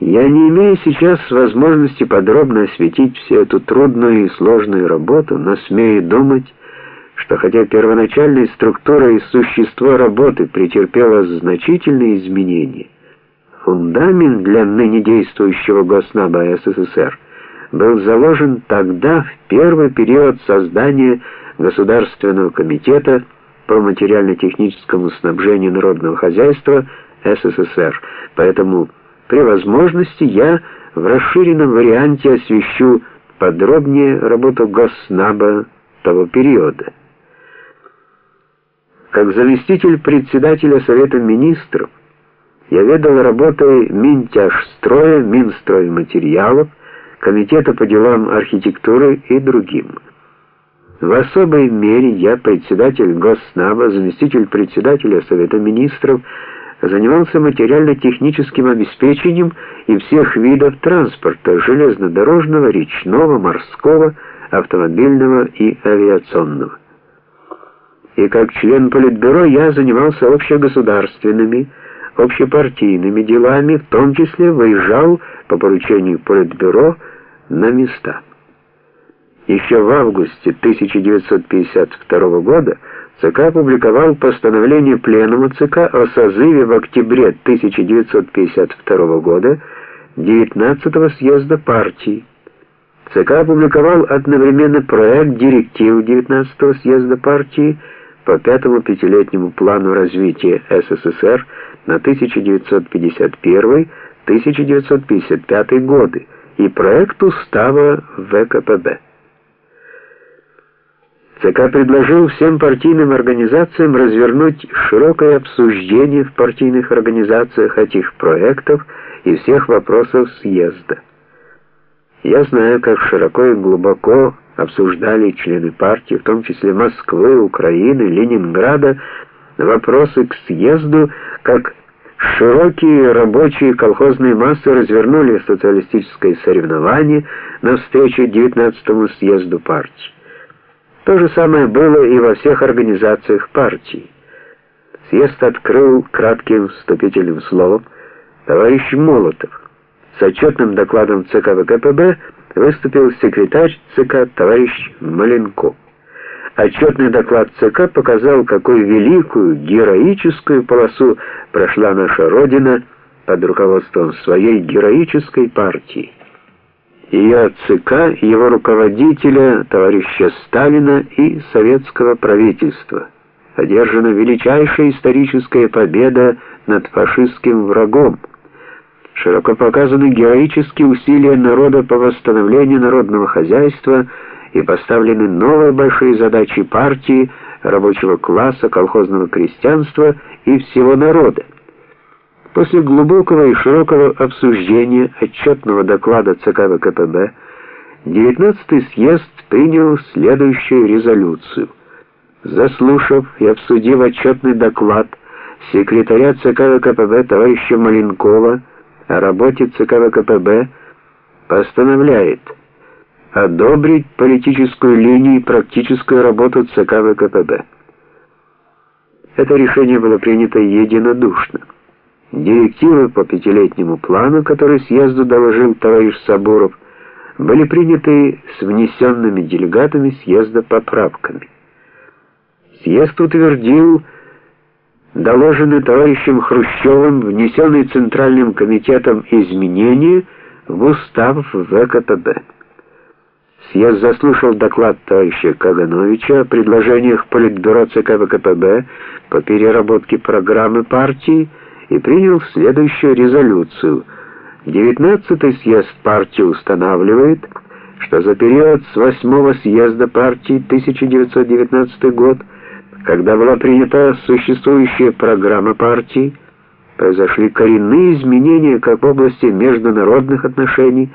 Я не имею сейчас возможности подробно осветить всю эту трудную и сложную работу, но смею думать, что хотя первоначальная структура и существо работы претерпело значительные изменения, фундамент для ныне действующего Госнаба СССР был заложен тогда, в первый период создания Государственного комитета по материально-техническому снабжению народного хозяйства СССР. Поэтому при возможности я в расширенном варианте освещу подробнее работу Госнаба того периода. Как заместитель председателя Совета министров я ведал работой Минтяжстроя, Минстройматериалов, Комитета по делам архитектуры и другим. В особой мере я председатель Госнаба, заместитель председателя Совета министров, занимался материально-техническим обеспечением и всех видов транспорта: железнодорожного, речного, морского, автомобильного и авиационного. И как член политбюро я занимался общегосударственными, общепартийными делами, в том числе выезжал по поручению политбюро на места. Еще в августе 1952 года ЦК опубликовал постановление Пленума ЦК о созыве в октябре 1952 года 19-го съезда партии. ЦК опубликовал одновременно проект директив 19-го съезда партии по пятому пятилетнему плану развития СССР на 1951-1955 годы и проект устава ВКПБ. ЦК предложил всем партийным организациям развернуть широкое обсуждение в партийных организациях этих проектов и всех вопросов съезда. Я знаю, как широко и глубоко обсуждали члены партии, в том числе Москвы, Украины, Ленинграда, вопросы к съезду, как широкие рабочие колхозные массы развернули социалистическое соревнование на встрече 19-му съезду партии. То же самое было и во всех организациях партии. Съезд открыл кратким вступительным словом товарищ Молотов. С отчетным докладом ЦК ВКПБ выступил секретарь ЦК товарищ Маленков. Отчетный доклад ЦК показал, какую великую, героическую полосу прошла наша Родина под руководством своей героической партии ее ЦК, его руководителя, товарища Сталина и советского правительства. Одержана величайшая историческая победа над фашистским врагом. Широко показаны героические усилия народа по восстановлению народного хозяйства и поставлены новые большие задачи партии, рабочего класса, колхозного крестьянства и всего народа. После глубокого и широкого обсуждения отчетного доклада ЦК ВКПБ 19-й съезд принял следующую резолюцию. Заслушав и обсудив отчетный доклад секретаря ЦК ВКПБ товарища Маленкова о работе ЦК ВКПБ, постановляет одобрить политическую линию и практическую работу ЦК ВКПБ. Это решение было принято единодушно. Директивы по пятилетнему плану, который съезду доложил товарищ Сабуров, были приняты с внесенными делегатами съезда поправками. Съезд утвердил доложенные товарищем Хрущевым, внесенные Центральным комитетом изменения в устав ВКПБ. Съезд заслушал доклад товарища Кагановича о предложениях Политбюро ЦК ВКПБ по переработке программы партии и принял следующую резолюцию. 19-й съезд партии устанавливает, что за период с 8-го съезда партии 1919 год, когда была принята существующая программа партии, произошли коренные изменения как в области международных отношений,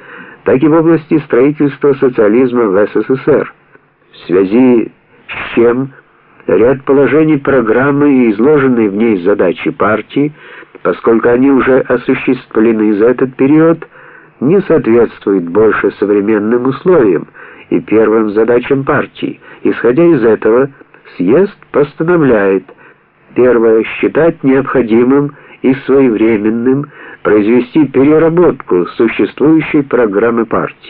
так и в области строительства социализма в СССР. В связи с чем ряд положений программы и изложенные в ней задачи партии поскольку они уже осуществлены за этот период, не соответствуют больше современным условиям и первым задачам партии. Исходя из этого, съезд постановляет Первое. Считать необходимым и своевременным произвести переработку существующей программы партии.